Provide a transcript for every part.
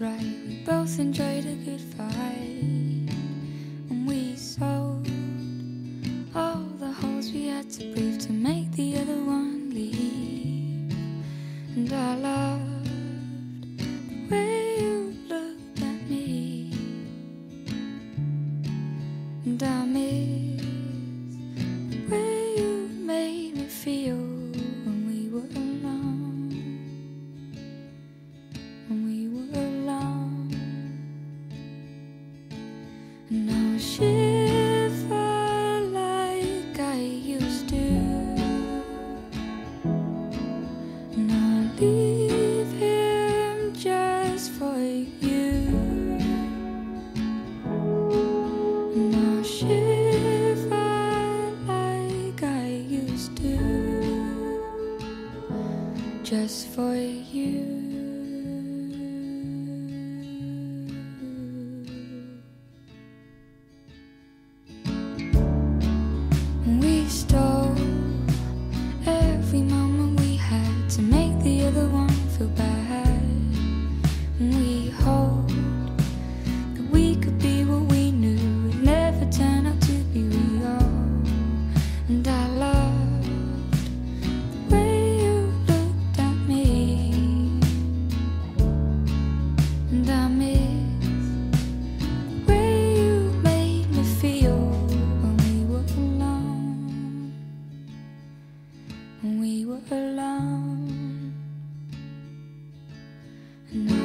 right. We both enjoyed a good fight, and we sold all the holes we had to breathe to make. leave him just for you. Shiver like I used to, just for you. mm.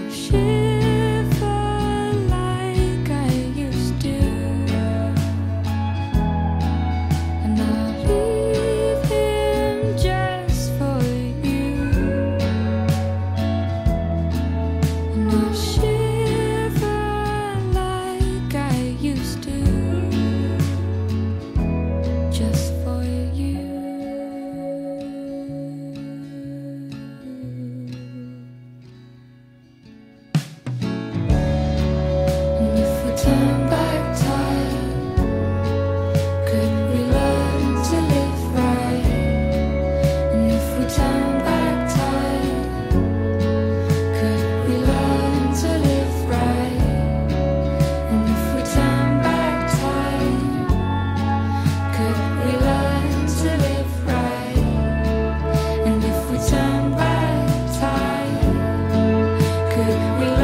We